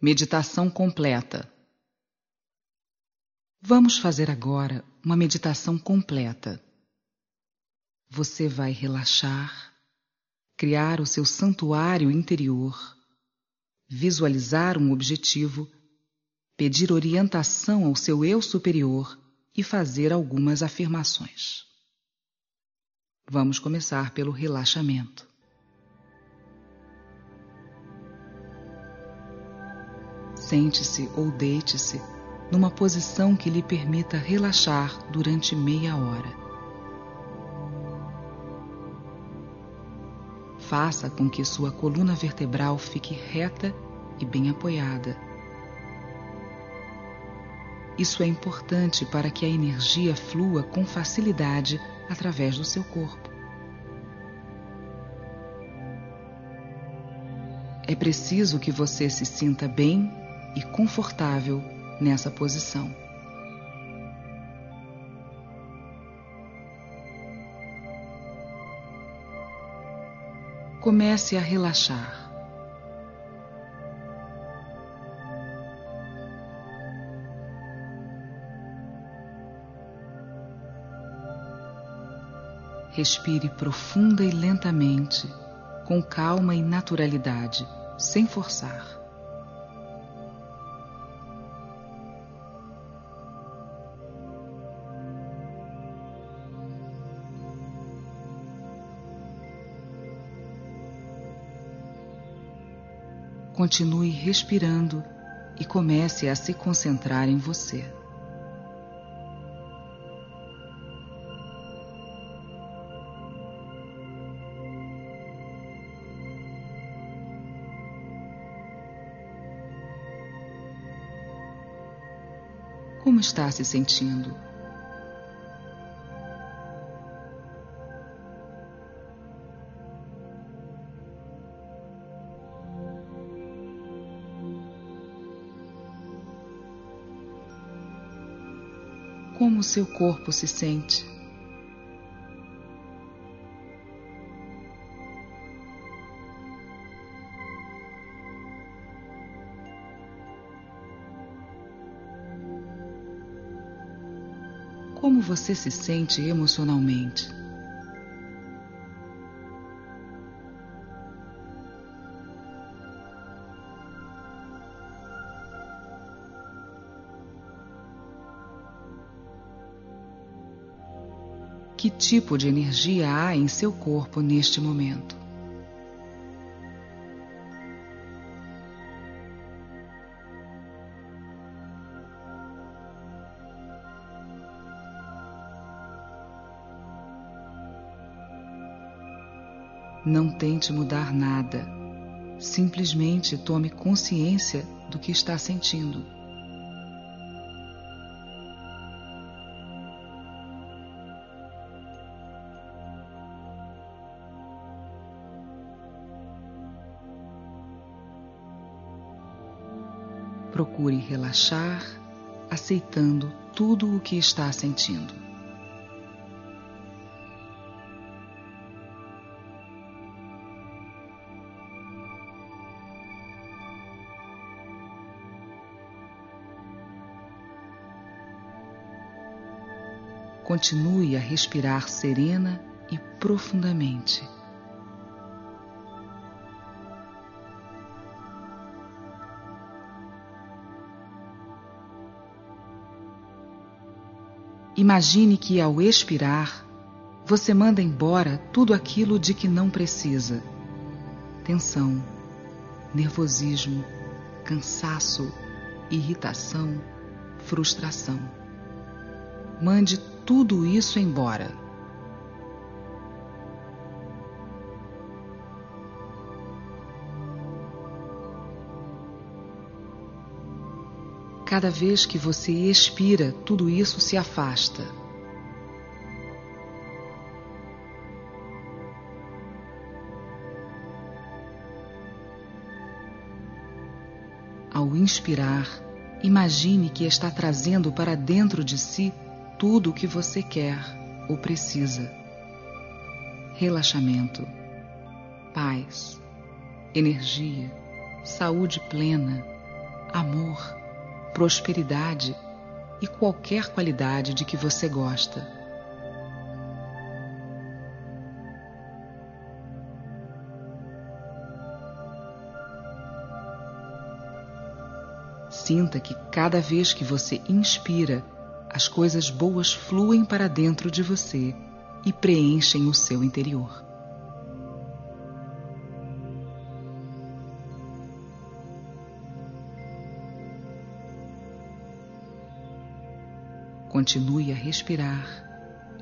Meditação completa. Vamos fazer agora uma meditação completa. Você vai relaxar, criar o seu santuário interior, visualizar um objetivo, pedir orientação ao seu eu superior e fazer algumas afirmações. Vamos começar pelo relaxamento. Sente-se ou deite-se numa posição que lhe permita relaxar durante meia hora. Faça com que sua coluna vertebral fique reta e bem apoiada. Isso é importante para que a energia flua com facilidade através do seu corpo. É preciso que você se sinta bem e confortável nessa posição. Comece a relaxar. Respire profunda e lentamente, com calma e naturalidade, sem forçar. Continue respirando e comece a se concentrar em você. Como está se sentindo? Como o seu corpo se sente. Como você se sente emocionalmente? Que tipo de energia há em seu corpo neste momento? Não tente mudar nada. Simplesmente tome consciência do que está sentindo. Procure relaxar, aceitando tudo o que está sentindo. Continue a respirar serena e profundamente. Imagine que ao expirar, você manda embora tudo aquilo de que não precisa: tensão, nervosismo, cansaço, irritação, frustração. Mande tudo isso embora. Cada vez que você expira, tudo isso se afasta. Ao inspirar, imagine que está trazendo para dentro de si tudo o que você quer ou precisa: relaxamento, paz, energia, saúde plena prosperidade e qualquer qualidade de que você gosta. Sinta que cada vez que você inspira, as coisas boas fluem para dentro de você e preenchem o seu interior. Continue a respirar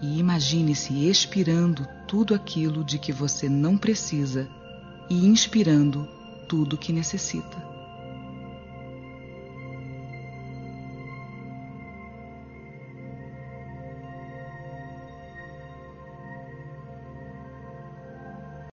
e imagine-se expirando tudo aquilo de que você não precisa e inspirando tudo que necessita.